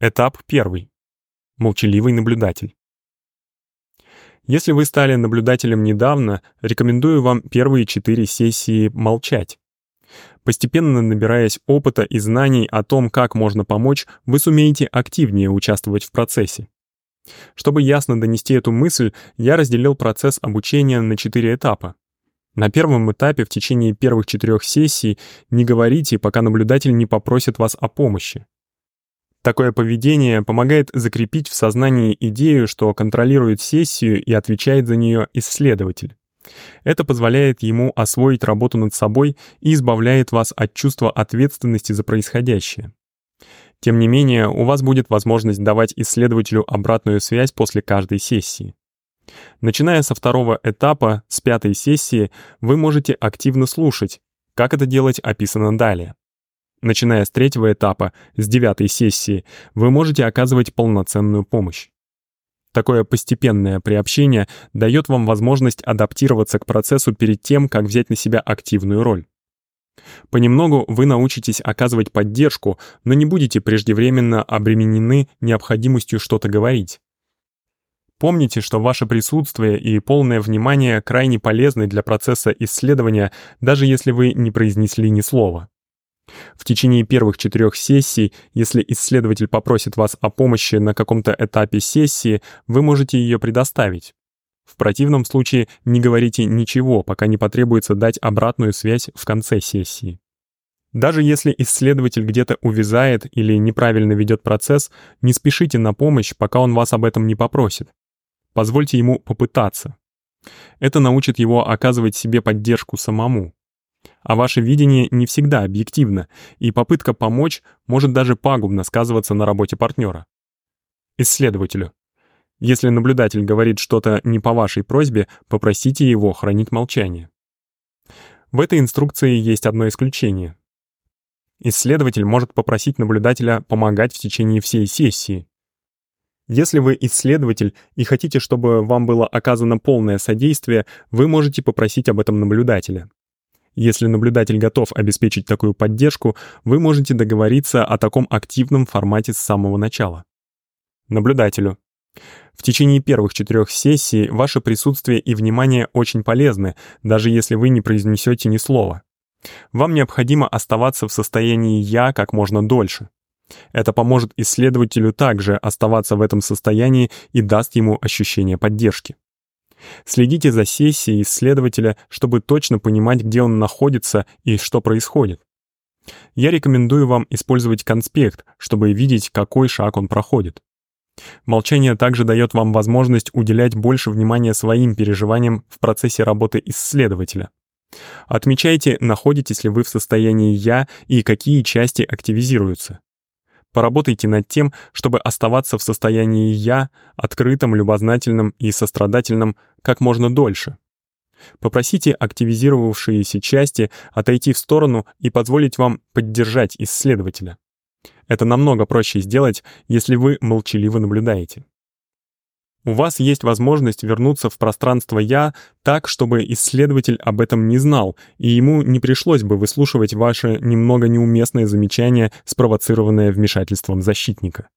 Этап первый. Молчаливый наблюдатель. Если вы стали наблюдателем недавно, рекомендую вам первые четыре сессии молчать. Постепенно набираясь опыта и знаний о том, как можно помочь, вы сумеете активнее участвовать в процессе. Чтобы ясно донести эту мысль, я разделил процесс обучения на четыре этапа. На первом этапе в течение первых четырех сессий не говорите, пока наблюдатель не попросит вас о помощи. Такое поведение помогает закрепить в сознании идею, что контролирует сессию и отвечает за нее исследователь. Это позволяет ему освоить работу над собой и избавляет вас от чувства ответственности за происходящее. Тем не менее, у вас будет возможность давать исследователю обратную связь после каждой сессии. Начиная со второго этапа, с пятой сессии, вы можете активно слушать. Как это делать, описано далее. Начиная с третьего этапа, с девятой сессии, вы можете оказывать полноценную помощь. Такое постепенное приобщение дает вам возможность адаптироваться к процессу перед тем, как взять на себя активную роль. Понемногу вы научитесь оказывать поддержку, но не будете преждевременно обременены необходимостью что-то говорить. Помните, что ваше присутствие и полное внимание крайне полезны для процесса исследования, даже если вы не произнесли ни слова. В течение первых четырех сессий, если исследователь попросит вас о помощи на каком-то этапе сессии, вы можете ее предоставить. В противном случае не говорите ничего, пока не потребуется дать обратную связь в конце сессии. Даже если исследователь где-то увязает или неправильно ведет процесс, не спешите на помощь, пока он вас об этом не попросит. Позвольте ему попытаться. Это научит его оказывать себе поддержку самому. А ваше видение не всегда объективно, и попытка помочь может даже пагубно сказываться на работе партнера. Исследователю. Если наблюдатель говорит что-то не по вашей просьбе, попросите его хранить молчание. В этой инструкции есть одно исключение. Исследователь может попросить наблюдателя помогать в течение всей сессии, если вы исследователь и хотите, чтобы вам было оказано полное содействие, вы можете попросить об этом наблюдателя. Если наблюдатель готов обеспечить такую поддержку, вы можете договориться о таком активном формате с самого начала. Наблюдателю. В течение первых четырех сессий ваше присутствие и внимание очень полезны, даже если вы не произнесете ни слова. Вам необходимо оставаться в состоянии «я» как можно дольше. Это поможет исследователю также оставаться в этом состоянии и даст ему ощущение поддержки. Следите за сессией исследователя, чтобы точно понимать, где он находится и что происходит. Я рекомендую вам использовать конспект, чтобы видеть, какой шаг он проходит. Молчание также дает вам возможность уделять больше внимания своим переживаниям в процессе работы исследователя. Отмечайте, находитесь ли вы в состоянии «я» и какие части активизируются. Поработайте над тем, чтобы оставаться в состоянии «я», открытым, любознательным и сострадательным как можно дольше. Попросите активизировавшиеся части отойти в сторону и позволить вам поддержать исследователя. Это намного проще сделать, если вы молчаливо наблюдаете. У вас есть возможность вернуться в пространство «я» так, чтобы исследователь об этом не знал, и ему не пришлось бы выслушивать ваше немного неуместное замечание, спровоцированное вмешательством защитника.